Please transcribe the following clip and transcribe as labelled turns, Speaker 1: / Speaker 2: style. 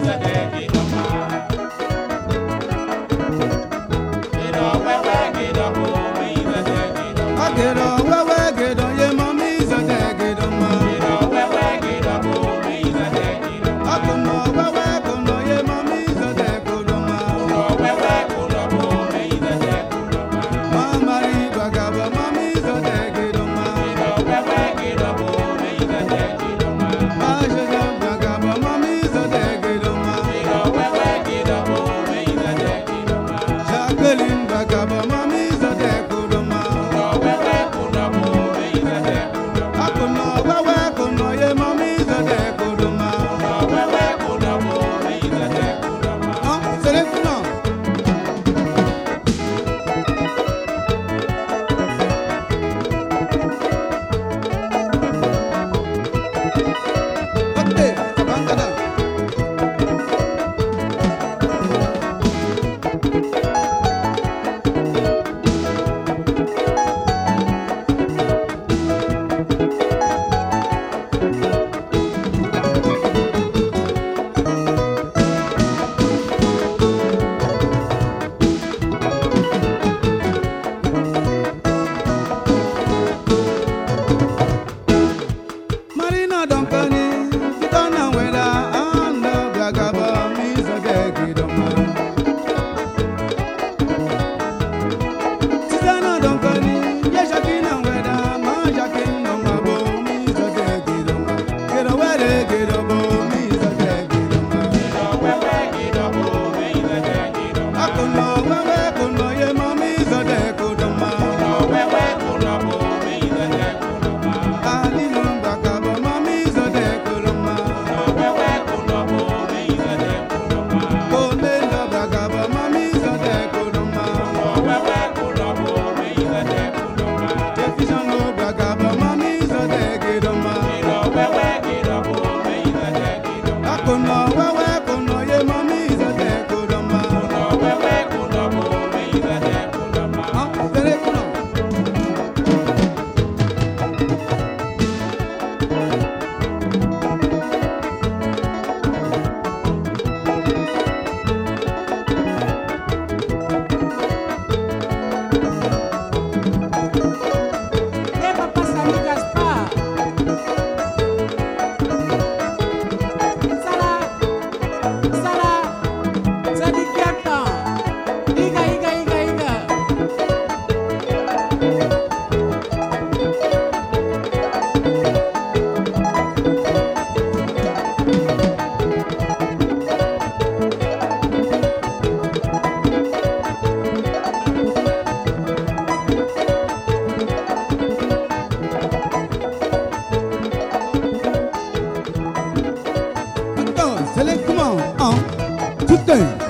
Speaker 1: camisa donkani kitana Akono wewe kono は。